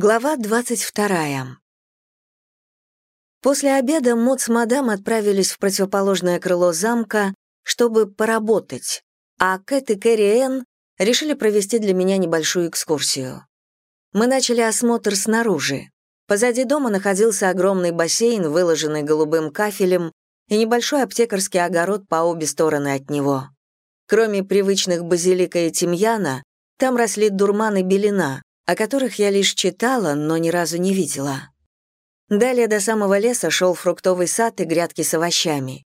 Глава 22. После обеда Мот с мадам отправились в противоположное крыло замка, чтобы поработать, а Кэт и Кэрри Энн решили провести для меня небольшую экскурсию. Мы начали осмотр снаружи. Позади дома находился огромный бассейн, выложенный голубым кафелем, и небольшой аптекарский огород по обе стороны от него. Кроме привычных базилика и тимьяна, там росли дурман и белина, о которых я лишь читала, но ни разу не видела. Далее до самого леса шел фруктовый сад и грядки с овощами.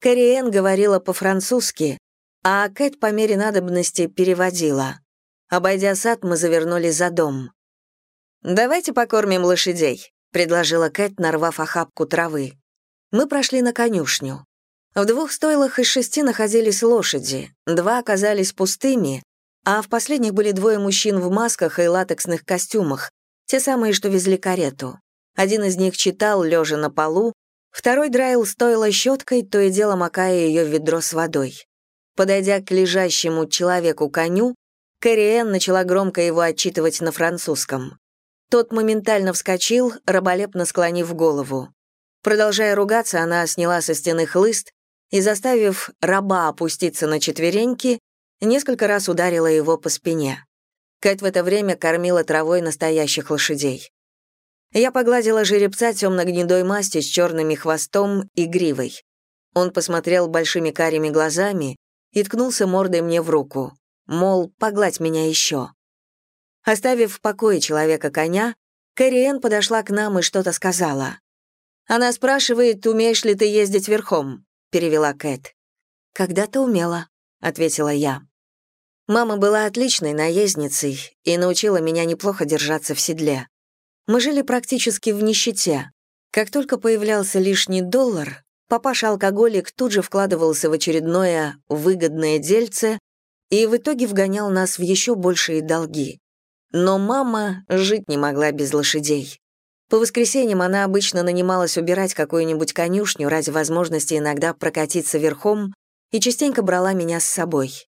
Кэрриэн говорила по-французски, а Кэт по мере надобности переводила. Обойдя сад, мы завернули за дом. «Давайте покормим лошадей», — предложила Кэт, нарвав охапку травы. Мы прошли на конюшню. В двух стойлах из шести находились лошади, два оказались пустыми, а в последних были двое мужчин в масках и латексных костюмах, те самые, что везли карету. Один из них читал, лежа на полу, второй драил стойло щеткой, то и дело макая ее в ведро с водой. Подойдя к лежащему человеку-коню, Кэрри начала громко его отчитывать на французском. Тот моментально вскочил, раболепно склонив голову. Продолжая ругаться, она сняла со стены хлыст и, заставив раба опуститься на четвереньки, несколько раз ударила его по спине. Кэт в это время кормила травой настоящих лошадей. Я погладила жеребца темно-гнедой масти с черными хвостом и гривой. Он посмотрел большими карими глазами и ткнулся мордой мне в руку, мол, погладь меня еще. Оставив в покое человека-коня, Кэрриэн подошла к нам и что-то сказала. «Она спрашивает, умеешь ли ты ездить верхом?» — перевела Кэт. «Когда-то умела», — ответила я. Мама была отличной наездницей и научила меня неплохо держаться в седле. Мы жили практически в нищете. Как только появлялся лишний доллар, папаша-алкоголик тут же вкладывался в очередное выгодное дельце и в итоге вгонял нас в еще большие долги. Но мама жить не могла без лошадей. По воскресеньям она обычно нанималась убирать какую-нибудь конюшню ради возможности иногда прокатиться верхом и частенько брала меня с собой.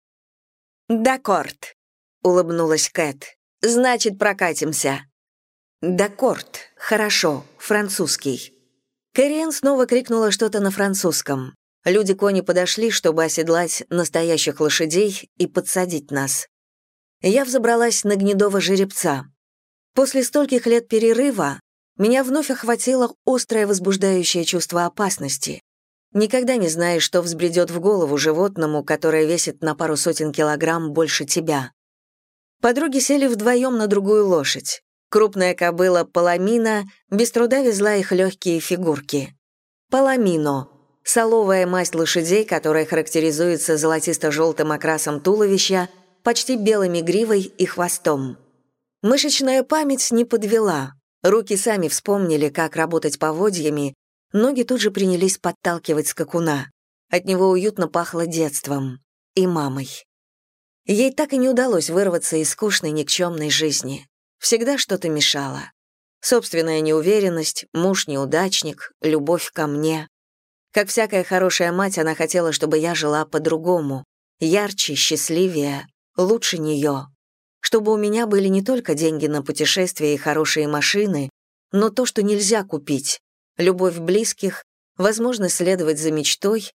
«Даккорд», — улыбнулась Кэт. «Значит, прокатимся». «Даккорд. Хорошо. Французский». Кэриэн снова крикнула что-то на французском. Люди-кони подошли, чтобы оседлать настоящих лошадей и подсадить нас. Я взобралась на гнедого жеребца. После стольких лет перерыва меня вновь охватило острое возбуждающее чувство опасности. Никогда не знаешь, что взбредет в голову животному, которое весит на пару сотен килограмм больше тебя. Подруги сели вдвоем на другую лошадь. Крупная кобыла Паламина без труда везла их легкие фигурки. Паламино — соловая масть лошадей, которая характеризуется золотисто-желтым окрасом туловища, почти белыми гривой и хвостом. Мышечная память не подвела. Руки сами вспомнили, как работать поводьями, Ноги тут же принялись подталкивать скакуна. От него уютно пахло детством и мамой. Ей так и не удалось вырваться из скучной никчемной жизни. Всегда что-то мешало. Собственная неуверенность, муж-неудачник, любовь ко мне. Как всякая хорошая мать, она хотела, чтобы я жила по-другому, ярче, счастливее, лучше нее. Чтобы у меня были не только деньги на путешествия и хорошие машины, но то, что нельзя купить, любовь близких, возможность следовать за мечтой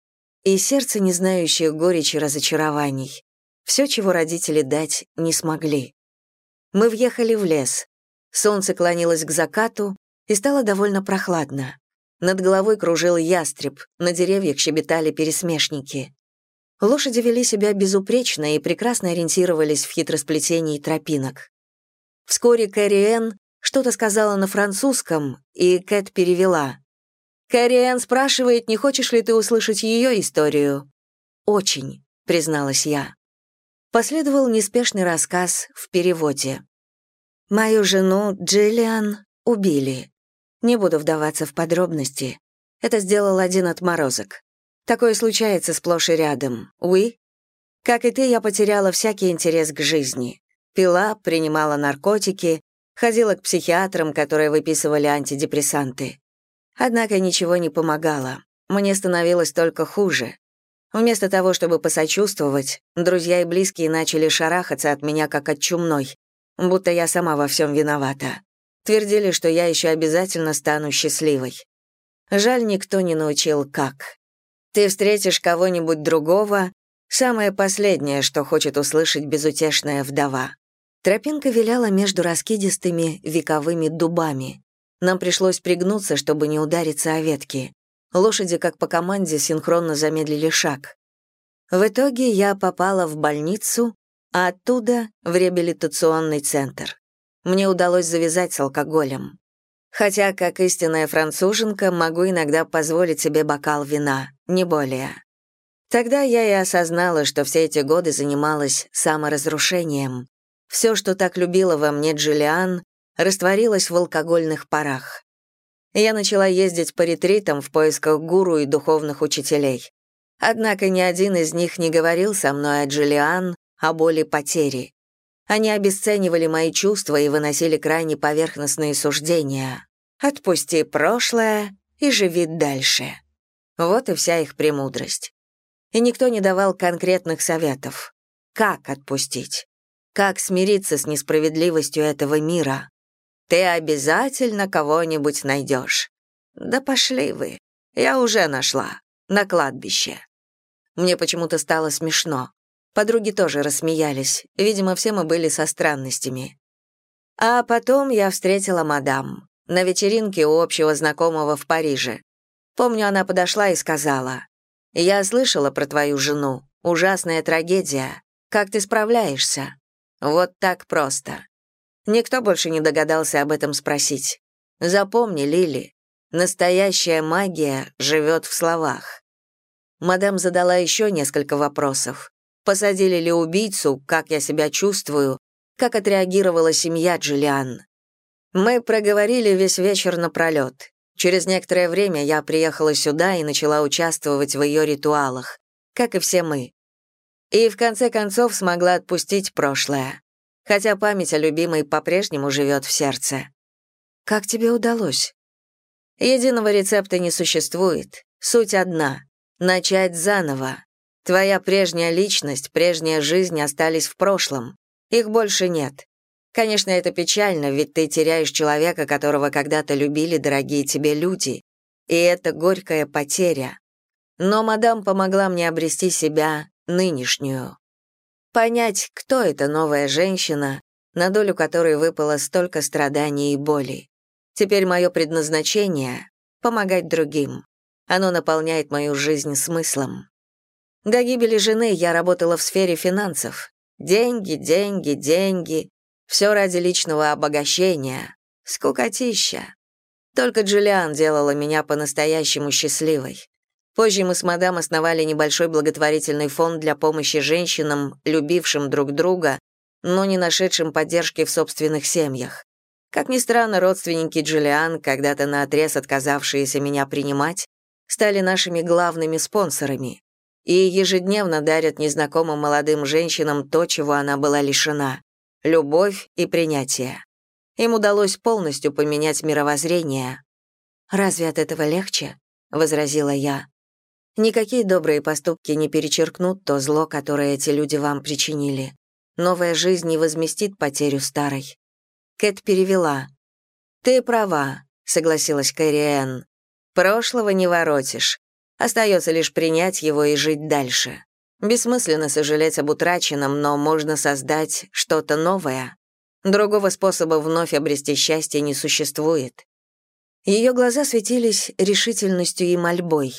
и сердце, не знающее горечи разочарований. Все, чего родители дать не смогли. Мы въехали в лес. Солнце клонилось к закату, и стало довольно прохладно. Над головой кружил ястреб, на деревьях щебетали пересмешники. Лошади вели себя безупречно и прекрасно ориентировались в хитросплетении тропинок. Вскоре Кэрри Энн что-то сказала на французском, и Кэт перевела. «Кэрриэн спрашивает, не хочешь ли ты услышать ее историю?» «Очень», — призналась я. Последовал неспешный рассказ в переводе. «Мою жену Джиллиан убили. Не буду вдаваться в подробности. Это сделал один отморозок. Такое случается сплошь и рядом. Уи? Как и ты, я потеряла всякий интерес к жизни. Пила, принимала наркотики, ходила к психиатрам, которые выписывали антидепрессанты. Однако ничего не помогало. Мне становилось только хуже. Вместо того, чтобы посочувствовать, друзья и близкие начали шарахаться от меня как от чумной, будто я сама во всем виновата. Твердили, что я еще обязательно стану счастливой. Жаль, никто не научил, как. Ты встретишь кого-нибудь другого, самое последнее, что хочет услышать безутешная вдова. Тропинка виляла между раскидистыми вековыми дубами. Нам пришлось пригнуться, чтобы не удариться о ветки. Лошади, как по команде, синхронно замедлили шаг. В итоге я попала в больницу, а оттуда — в реабилитационный центр мне удалось завязать с алкоголем. Хотя, как истинная француженка, могу иногда позволить себе бокал вина, не более. Тогда я и осознала, что все эти годы занималась саморазрушением. Все, что так любила во мне Джулиан, растворилось в алкогольных парах. Я начала ездить по ретритам в поисках гуру и духовных учителей. Однако ни один из них не говорил со мной о Джулиан, о боли потери. Они обесценивали мои чувства и выносили крайне поверхностные суждения. «Отпусти прошлое и живи дальше». Вот и вся их премудрость. И никто не давал конкретных советов. Как отпустить? Как смириться с несправедливостью этого мира? Ты обязательно кого-нибудь найдешь. Да пошли вы. Я уже нашла. На кладбище. Мне почему-то стало смешно. Подруги тоже рассмеялись. Видимо, все мы были со странностями. А потом я встретила мадам на вечеринке у общего знакомого в Париже. Помню, она подошла и сказала, «Я слышала про твою жену. Ужасная трагедия. Как ты справляешься?» Вот так просто. Никто больше не догадался об этом спросить. Запомни, Лили, настоящая магия живет в словах. Мадам задала еще несколько вопросов посадили ли убийцу, как я себя чувствую, как отреагировала семья Джулиан. Мы проговорили весь вечер напролет. Через некоторое время я приехала сюда и начала участвовать в ее ритуалах, как и все мы. И в конце концов смогла отпустить прошлое, хотя память о любимой по-прежнему живет в сердце. Как тебе удалось? Единого рецепта не существует. Суть одна — начать заново, Твоя прежняя личность, прежняя жизнь остались в прошлом. Их больше нет. Конечно, это печально, ведь ты теряешь человека, которого когда-то любили дорогие тебе люди. И это горькая потеря. Но мадам помогла мне обрести себя нынешнюю. Понять, кто эта новая женщина, на долю которой выпало столько страданий и боли. Теперь мое предназначение — помогать другим. Оно наполняет мою жизнь смыслом. До гибели жены я работала в сфере финансов. Деньги, деньги, деньги. Все ради личного обогащения. Скукотища. Только Джулиан делала меня по-настоящему счастливой. Позже мы с мадам основали небольшой благотворительный фонд для помощи женщинам, любившим друг друга, но не нашедшим поддержки в собственных семьях. Как ни странно, родственники Джулиан, когда-то наотрез отказавшиеся меня принимать, стали нашими главными спонсорами и ежедневно дарят незнакомым молодым женщинам то, чего она была лишена — любовь и принятие. Им удалось полностью поменять мировоззрение. «Разве от этого легче?» — возразила я. «Никакие добрые поступки не перечеркнут то зло, которое эти люди вам причинили. Новая жизнь не возместит потерю старой». Кэт перевела. «Ты права», — согласилась Кэрри Энн. «Прошлого не воротишь. Остается лишь принять его и жить дальше. Бессмысленно сожалеть об утраченном, но можно создать что-то новое. Другого способа вновь обрести счастье не существует. Ее глаза светились решительностью и мольбой.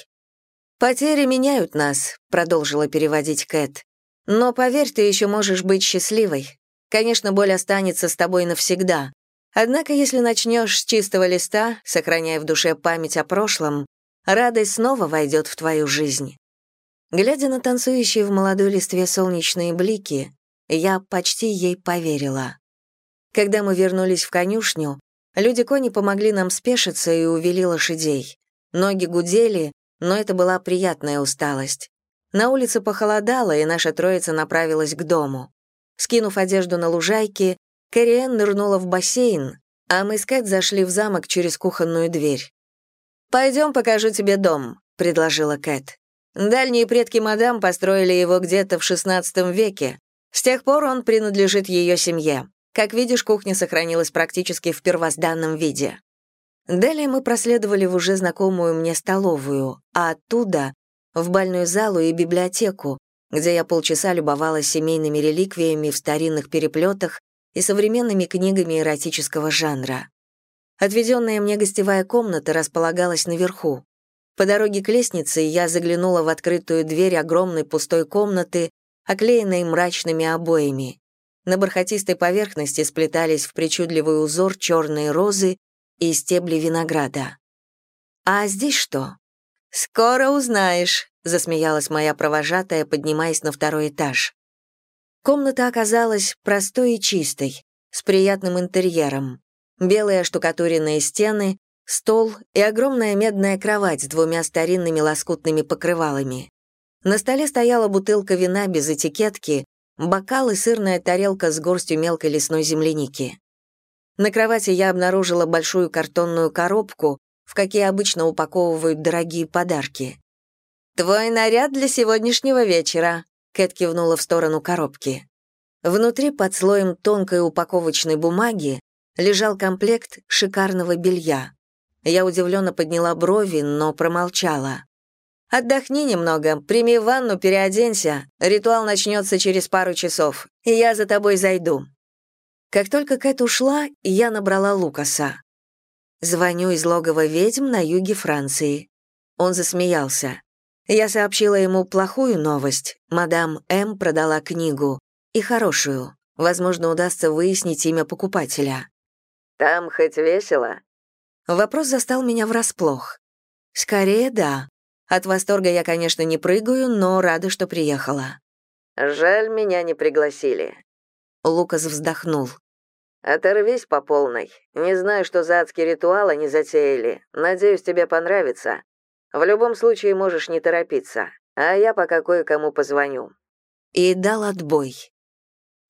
«Потери меняют нас», — продолжила переводить Кэт. «Но поверь, ты еще можешь быть счастливой. Конечно, боль останется с тобой навсегда. Однако, если начнешь с чистого листа, сохраняя в душе память о прошлом, радость снова войдет в твою жизнь. Глядя на танцующие в молодой листве солнечные блики, я почти ей поверила. Когда мы вернулись в конюшню, люди-кони помогли нам спешиться и увели лошадей. Ноги гудели, но это была приятная усталость. На улице похолодало, и наша троица направилась к дому. Скинув одежду на лужайке, Кэрриэн нырнула в бассейн, а мы с Кэт зашли в замок через кухонную дверь. «Пойдем покажу тебе дом», — предложила Кэт. «Дальние предки мадам построили его где-то в XVI веке. С тех пор он принадлежит ее семье. Как видишь, кухня сохранилась практически в первозданном виде. Далее мы проследовали в уже знакомую мне столовую, а оттуда — в бальную залу и библиотеку, где я полчаса любовалась семейными реликвиями в старинных переплетах и современными книгами эротического жанра. Отведенная мне гостевая комната располагалась наверху. По дороге к лестнице я заглянула в открытую дверь огромной пустой комнаты, оклеенной мрачными обоями. На бархатистой поверхности сплетались в причудливый узор черные розы и стебли винограда. «А здесь что?» «Скоро узнаешь», — засмеялась моя провожатая, поднимаясь на второй этаж. Комната оказалась простой и чистой, с приятным интерьером. Белые оштукатуренные стены, стол и огромная медная кровать с двумя старинными лоскутными покрывалами. На столе стояла бутылка вина без этикетки, бокал и сырная тарелка с горстью мелкой лесной земляники. На кровати я обнаружила большую картонную коробку, в какие обычно упаковывают дорогие подарки. «Твой наряд для сегодняшнего вечера», — Кэт кивнула в сторону коробки. Внутри, под слоем тонкой упаковочной бумаги, лежал комплект шикарного белья. Я удивленно подняла брови, но промолчала. «Отдохни немного, прими ванну, переоденься. Ритуал начнется через пару часов, и я за тобой зайду». Как только Кэт ушла, я набрала Лукаса. Звоню из логова ведьм на юге Франции. Он засмеялся. Я сообщила ему плохую новость. Мадам М. продала книгу. И хорошую. Возможно, удастся выяснить имя покупателя. «Там хоть весело?» Вопрос застал меня врасплох. «Скорее, да. От восторга я, конечно, не прыгаю, но рада, что приехала». «Жаль, меня не пригласили». Лукас вздохнул. «Оторвись по полной. Не знаю, что за адские ритуалы они затеяли. Надеюсь, тебе понравится. В любом случае можешь не торопиться, а я пока кое-кому позвоню». И дал отбой.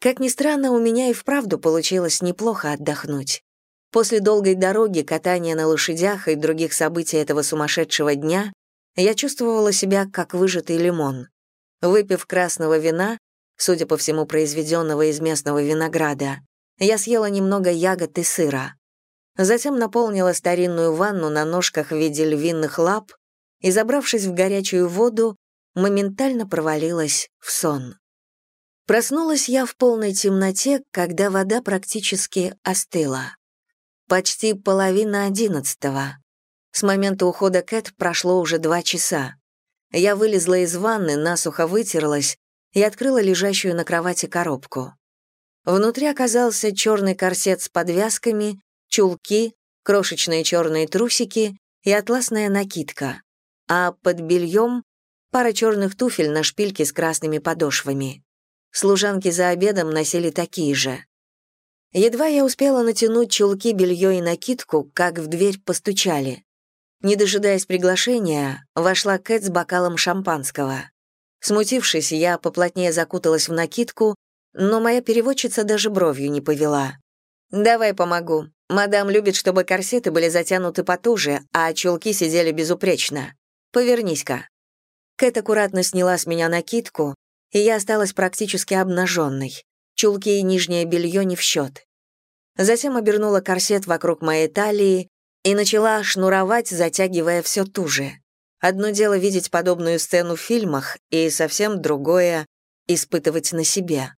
Как ни странно, у меня и вправду получилось неплохо отдохнуть. После долгой дороги, катания на лошадях и других событий этого сумасшедшего дня, я чувствовала себя как выжатый лимон. Выпив красного вина, судя по всему, произведенного из местного винограда, я съела немного ягод и сыра. Затем наполнила старинную ванну на ножках в виде львиных лап и, забравшись в горячую воду, моментально провалилась в сон. Проснулась я в полной темноте, когда вода практически остыла. Почти половина одиннадцатого. С момента ухода Кэт прошло уже два часа. Я вылезла из ванны, насухо вытерлась и открыла лежащую на кровати коробку. Внутри оказался черный корсет с подвязками, чулки, крошечные черные трусики и атласная накидка, а под бельем — пара черных туфель на шпильке с красными подошвами. Служанки за обедом носили такие же. Едва я успела натянуть чулки, белье и накидку, как в дверь постучали. Не дожидаясь приглашения, вошла Кэт с бокалом шампанского. Смутившись, я поплотнее закуталась в накидку но моя переводчица даже бровью не повела. «Давай помогу. Мадам любит, чтобы корсеты были затянуты потуже, а чулки сидели безупречно. Повернись-ка». Кэт аккуратно сняла с меня накидку, и я осталась практически обнаженной. Чулки и нижнее белье не в счет. Затем обернула корсет вокруг моей талии и начала шнуровать, затягивая все туже. Одно дело видеть подобную сцену в фильмах, и совсем другое — испытывать на себе.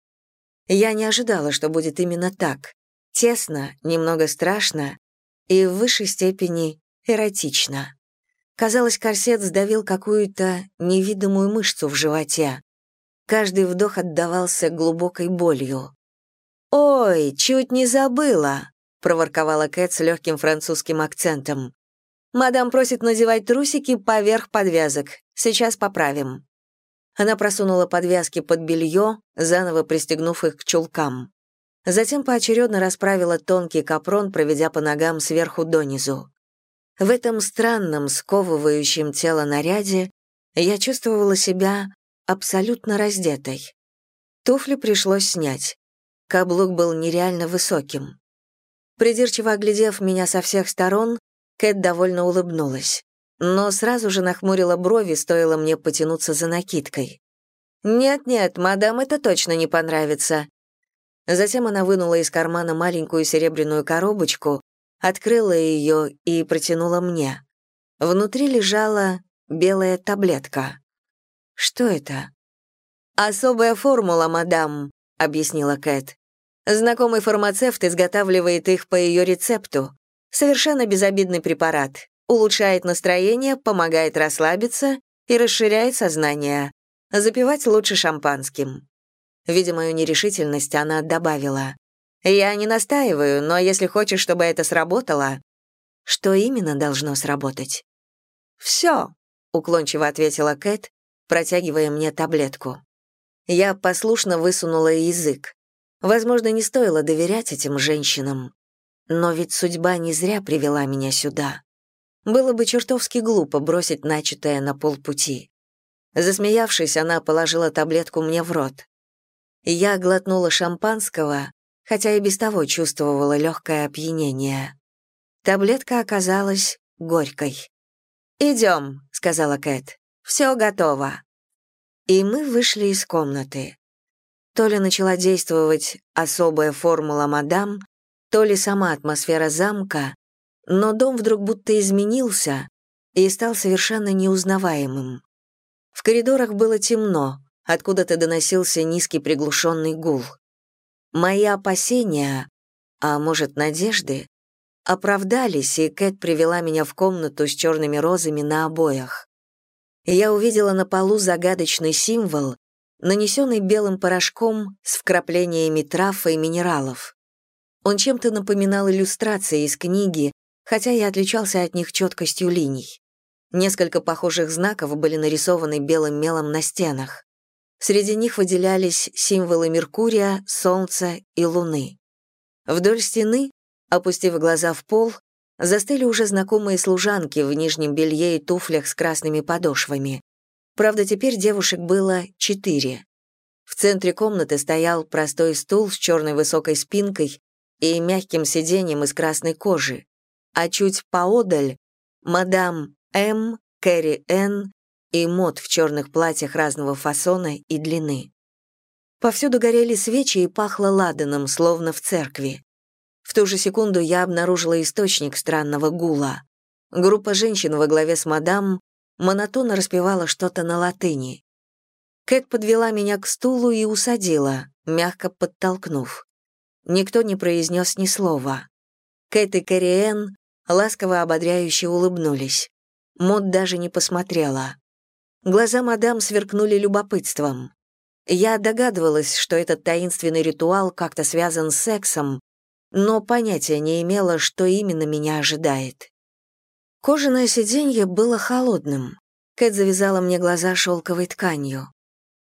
Я не ожидала, что будет именно так. Тесно, немного страшно и в высшей степени эротично. Казалось, корсет сдавил какую-то невидимую мышцу в животе. Каждый вдох отдавался глубокой болью. «Ой, чуть не забыла», — проворковала Кэт с легким французским акцентом. «Мадам просит надевать трусики поверх подвязок. Сейчас поправим». Она просунула подвязки под белье, заново пристегнув их к чулкам. Затем поочередно расправила тонкий капрон, проведя по ногам сверху донизу. В этом странном, сковывающем тело наряде я чувствовала себя абсолютно раздетой. Туфли пришлось снять. Каблук был нереально высоким. Придирчиво оглядев меня со всех сторон, Кэт довольно улыбнулась но сразу же нахмурила брови, стоило мне потянуться за накидкой. «Нет-нет, мадам, это точно не понравится». Затем она вынула из кармана маленькую серебряную коробочку, открыла ее и протянула мне. Внутри лежала белая таблетка. «Что это?» «Особая формула, мадам», — объяснила Кэт. «Знакомый фармацевт изготавливает их по ее рецепту. Совершенно безобидный препарат. Улучшает настроение, помогает расслабиться и расширяет сознание. Запивать лучше шампанским». Видя мою нерешительность, она добавила. «Я не настаиваю, но если хочешь, чтобы это сработало...» «Что именно должно сработать?» «Все», — уклончиво ответила Кэт, протягивая мне таблетку. Я послушно высунула язык. Возможно, не стоило доверять этим женщинам. Но ведь судьба не зря привела меня сюда. Было бы чертовски глупо бросить начатое на полпути. Засмеявшись, она положила таблетку мне в рот. Я глотнула шампанского, хотя и без того чувствовала легкое опьянение. Таблетка оказалась горькой. «Идем», — сказала Кэт. «Все готово». И мы вышли из комнаты. То ли начала действовать особая формула мадам, то ли сама атмосфера замка, но дом вдруг будто изменился и стал совершенно неузнаваемым. В коридорах было темно, откуда-то доносился низкий приглушенный гул. Мои опасения, а может, надежды, оправдались, и Кэт привела меня в комнату с черными розами на обоях я увидела на полу загадочный символ, нанесенный белым порошком с вкраплениями трав и минералов. Он чем-то напоминал иллюстрации из книги, хотя и отличался от них четкостью линий. Несколько похожих знаков были нарисованы белым мелом на стенах. Среди них выделялись символы Меркурия, Солнца и Луны. Вдоль стены, опустив глаза в пол, застыли уже знакомые служанки в нижнем белье и туфлях с красными подошвами. Правда, теперь девушек было четыре. В центре комнаты стоял простой стул с черной высокой спинкой и мягким сиденьем из красной кожи, а чуть поодаль — мадам М, Кэрри Н и Мод в черных платьях разного фасона и длины. Повсюду горели свечи и пахло ладаном, словно в церкви. В ту же секунду я обнаружила источник странного гула. Группа женщин во главе с мадам монотонно распевала что-то на латыни. Кэт подвела меня к стулу и усадила, мягко подтолкнув. Никто не произнес ни слова. Кэт и Кэрриэн ласково ободряюще улыбнулись. Мод даже не посмотрела. Глаза мадам сверкнули любопытством. Я догадывалась, что этот таинственный ритуал как-то связан с сексом, но понятия не имела, что именно меня ожидает. Кожаное сиденье было холодным. Кэт завязала мне глаза шелковой тканью.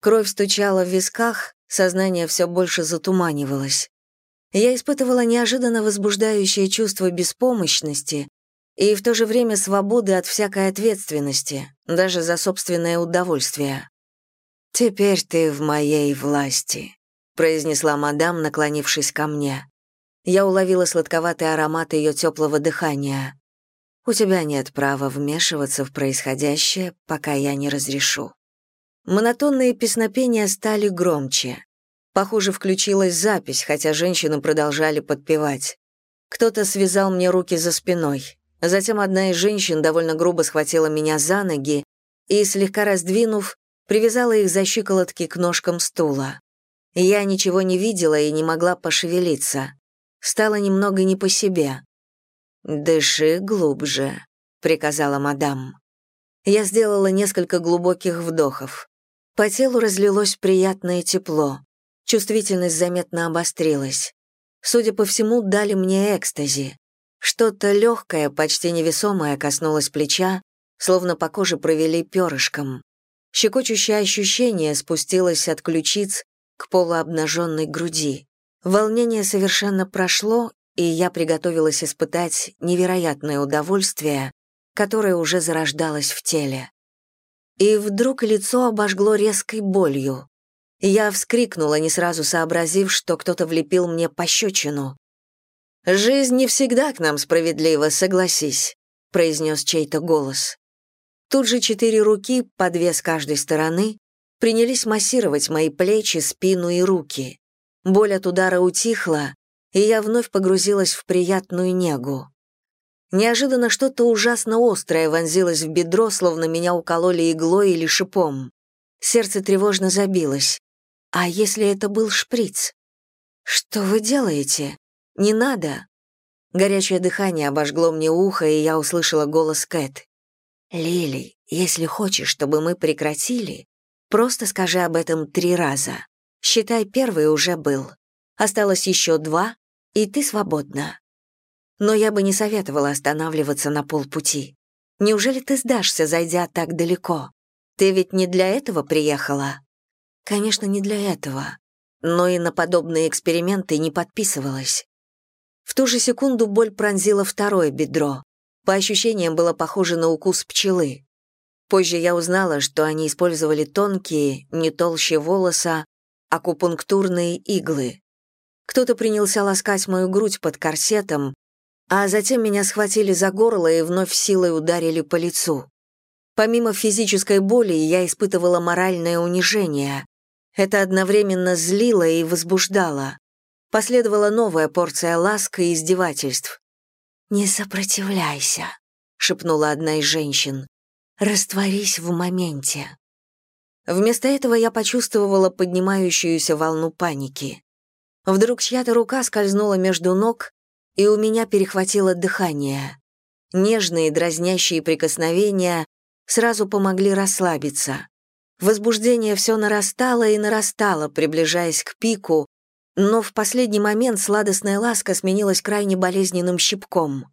Кровь стучала в висках, сознание все больше затуманивалось. Я испытывала неожиданно возбуждающее чувство беспомощности и в то же время свободы от всякой ответственности, даже за собственное удовольствие. «Теперь ты в моей власти», — произнесла мадам, наклонившись ко мне. Я уловила сладковатый аромат ее теплого дыхания. «У тебя нет права вмешиваться в происходящее, пока я не разрешу». Монотонные песнопения стали громче. Похоже, включилась запись, хотя женщины продолжали подпевать. Кто-то связал мне руки за спиной. Затем одна из женщин довольно грубо схватила меня за ноги и, слегка раздвинув, привязала их за щиколотки к ножкам стула. Я ничего не видела и не могла пошевелиться. Стало немного не по себе. «Дыши глубже», — приказала мадам. Я сделала несколько глубоких вдохов. По телу разлилось приятное тепло. Чувствительность заметно обострилась. Судя по всему, дали мне экстази. Что-то легкое, почти невесомое коснулось плеча, словно по коже провели перышком. Щекочущее ощущение спустилось от ключиц к полуобнаженной груди. Волнение совершенно прошло, и я приготовилась испытать невероятное удовольствие, которое уже зарождалось в теле. И вдруг лицо обожгло резкой болью. Я вскрикнула, не сразу сообразив, что кто-то влепил мне пощечину. «Жизнь не всегда к нам справедлива, согласись», — произнес чей-то голос. Тут же четыре руки, по две с каждой стороны, принялись массировать мои плечи, спину и руки. Боль от удара утихла, и я вновь погрузилась в приятную негу. Неожиданно что-то ужасно острое вонзилось в бедро, словно меня укололи иглой или шипом. Сердце тревожно забилось. А если это был шприц? «Что вы делаете? Не надо!» Горячее дыхание обожгло мне ухо, и я услышала голос Кэт. «Лили, если хочешь, чтобы мы прекратили, просто скажи об этом три раза. Считай, первый уже был. Осталось еще два, и ты свободна. Но я бы не советовала останавливаться на полпути. Неужели ты сдашься, зайдя так далеко? Ты ведь не для этого приехала? Конечно, не для этого. Но и на подобные эксперименты не подписывалась. В ту же секунду боль пронзила второе бедро. По ощущениям было похоже на укус пчелы. Позже я узнала, что они использовали тонкие, не толще волоса, акупунктурные иглы. Кто-то принялся ласкать мою грудь под корсетом, а затем меня схватили за горло и вновь силой ударили по лицу. Помимо физической боли, я испытывала моральное унижение. Это одновременно злило и возбуждало. Последовала новая порция ласк и издевательств. «Не сопротивляйся», — шепнула одна из женщин. «Растворись в моменте». Вместо этого я почувствовала поднимающуюся волну паники. Вдруг чья-то рука скользнула между ног, и у меня перехватило дыхание. Нежные дразнящие прикосновения сразу помогли расслабиться. Возбуждение все нарастало и нарастало, приближаясь к пику, но в последний момент сладостная ласка сменилась крайне болезненным щипком.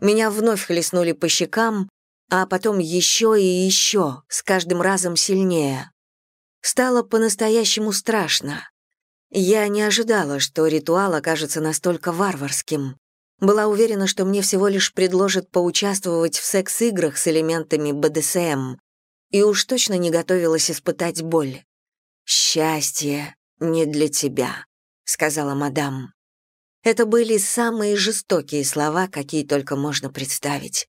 Меня вновь хлестнули по щекам, а потом еще и еще, с каждым разом сильнее. Стало по-настоящему страшно. Я не ожидала, что ритуал окажется настолько варварским. Была уверена, что мне всего лишь предложат поучаствовать в секс-играх с элементами БДСМ, и уж точно не готовилась испытать боль. «Счастье не для тебя», — сказала мадам. Это были самые жестокие слова, какие только можно представить.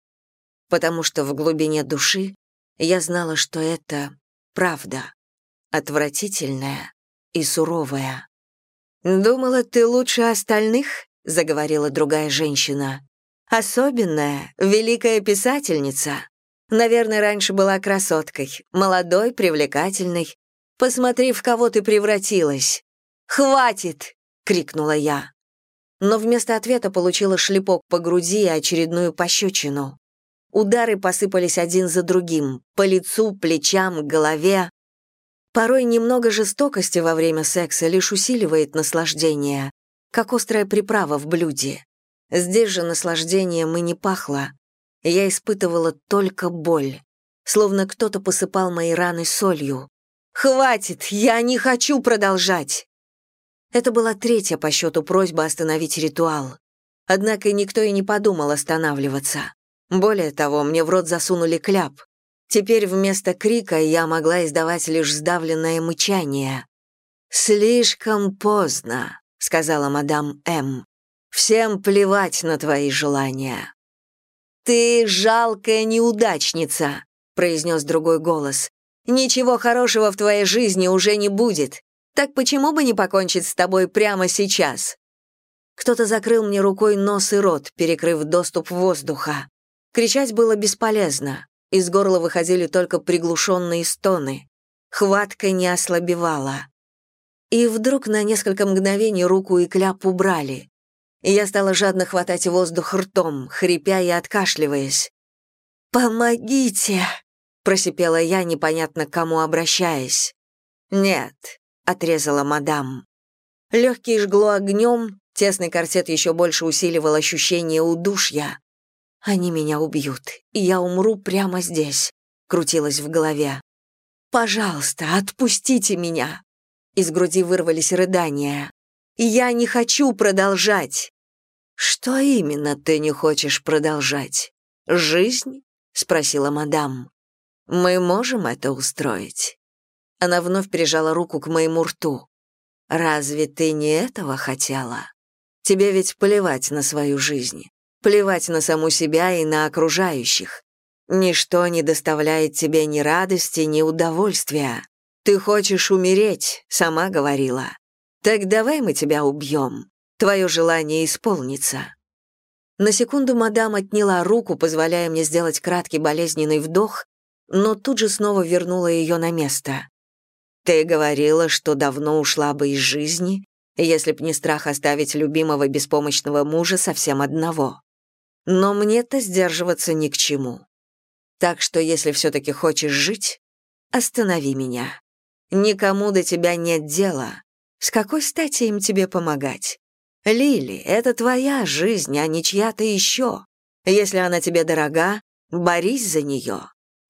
Потому что в глубине души я знала, что это правда, отвратительная и суровая. «Думала, ты лучше остальных?» — заговорила другая женщина. «Особенная, великая писательница. Наверное, раньше была красоткой, молодой, привлекательной. Посмотри, в кого ты превратилась. «Хватит!» — крикнула я. Но вместо ответа получила шлепок по груди и очередную пощечину. Удары посыпались один за другим, по лицу, плечам, голове. Порой немного жестокости во время секса лишь усиливает наслаждение, как острая приправа в блюде. Здесь же наслаждением и не пахло. Я испытывала только боль, словно кто-то посыпал мои раны солью. «Хватит! Я не хочу продолжать!» Это была третья по счету просьба остановить ритуал. Однако никто и не подумал останавливаться. Более того, мне в рот засунули кляп. Теперь вместо крика я могла издавать лишь сдавленное мычание. «Слишком поздно», — сказала мадам М. «Всем плевать на твои желания». «Ты жалкая неудачница», — произнес другой голос. «Ничего хорошего в твоей жизни уже не будет. Так почему бы не покончить с тобой прямо сейчас?» Кто-то закрыл мне рукой нос и рот, перекрыв доступ воздуха. Кричать было бесполезно. Из горла выходили только приглушенные стоны. Хватка не ослабевала. И вдруг на несколько мгновений руку и кляп убрали. И я стала жадно хватать воздух ртом, хрипя и откашливаясь. «Помогите!» — просипела я, непонятно к кому обращаясь. «Нет, — отрезала мадам. Легкий жгло огнем, тесный корсет еще больше усиливал ощущение удушья. «Они меня убьют, и я умру прямо здесь», — крутилось в голове. «Пожалуйста, отпустите меня!» Из груди вырвались рыдания. «Я не хочу продолжать!» «Что именно ты не хочешь продолжать? Жизнь?» — спросила мадам. «Мы можем это устроить?» Она вновь прижала руку к моему рту. «Разве ты не этого хотела? Тебе ведь плевать на свою жизнь, плевать на саму себя и на окружающих. Ничто не доставляет тебе ни радости, ни удовольствия. Ты хочешь умереть, сама говорила. Так давай мы тебя убьем. Твое желание исполнится». На секунду мадам отняла руку, позволяя мне сделать краткий болезненный вдох, но тут же снова вернула ее на место. «Ты говорила, что давно ушла бы из жизни, если б не страх оставить любимого беспомощного мужа совсем одного. Но мне-то сдерживаться ни к чему. Так что если все-таки хочешь жить, останови меня. Никому до тебя нет дела. С какой стати им тебе помогать? Лили, это твоя жизнь, а не чья-то еще. Если она тебе дорога, борись за нее.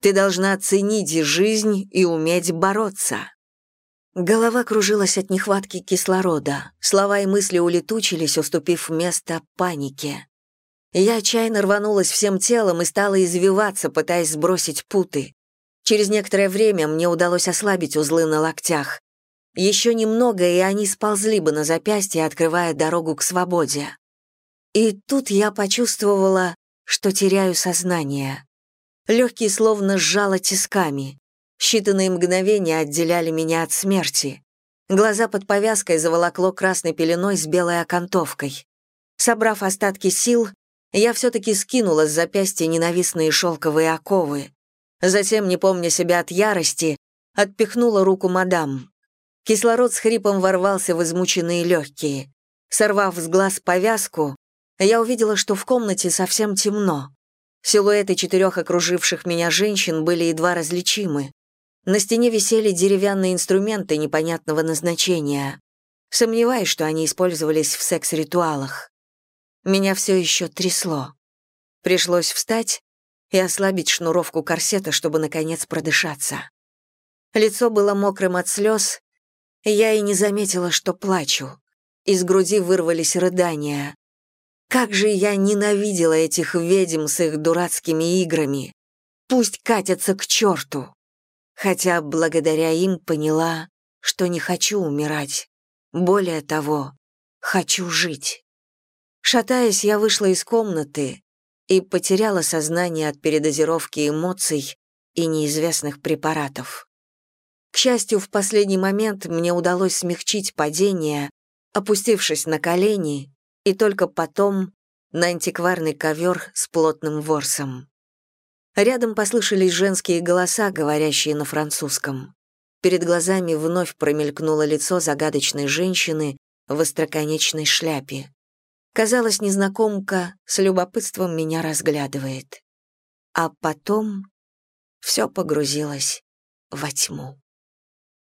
Ты должна ценить жизнь и уметь бороться. Голова кружилась от нехватки кислорода. Слова и мысли улетучились, уступив место панике. Я отчаянно рванулась всем телом и стала извиваться, пытаясь сбросить путы. Через некоторое время мне удалось ослабить узлы на локтях. Еще немного, и они сползли бы на запястье, открывая дорогу к свободе. И тут я почувствовала, что теряю сознание. Легкие словно сжало тисками. Считанные мгновения отделяли меня от смерти. Глаза под повязкой заволокло красной пеленой с белой окантовкой. Собрав остатки сил, я все-таки скинула с запястья ненавистные шелковые оковы. Затем, не помня себя от ярости, отпихнула руку мадам. Кислород с хрипом ворвался в измученные легкие. Сорвав с глаз повязку, я увидела, что в комнате совсем темно. Силуэты четырех окруживших меня женщин были едва различимы. На стене висели деревянные инструменты непонятного назначения. Сомневаюсь, что они использовались в секс-ритуалах. Меня все еще трясло. Пришлось встать и ослабить шнуровку корсета, чтобы, наконец, продышаться. Лицо было мокрым от слез, я и не заметила, что плачу. Из груди вырвались рыдания. Как же я ненавидела этих ведьм с их дурацкими играми. Пусть катятся к черту хотя благодаря им поняла, что не хочу умирать. Более того, хочу жить. Шатаясь, я вышла из комнаты и потеряла сознание от передозировки эмоций и неизвестных препаратов. К счастью, в последний момент мне удалось смягчить падение, опустившись на колени, и только потом на антикварный ковер с плотным ворсом. Рядом послышались женские голоса, говорящие на французском. Перед глазами вновь промелькнуло лицо загадочной женщины в остроконечной шляпе. Казалось, незнакомка с любопытством меня разглядывает. А потом все погрузилось во тьму.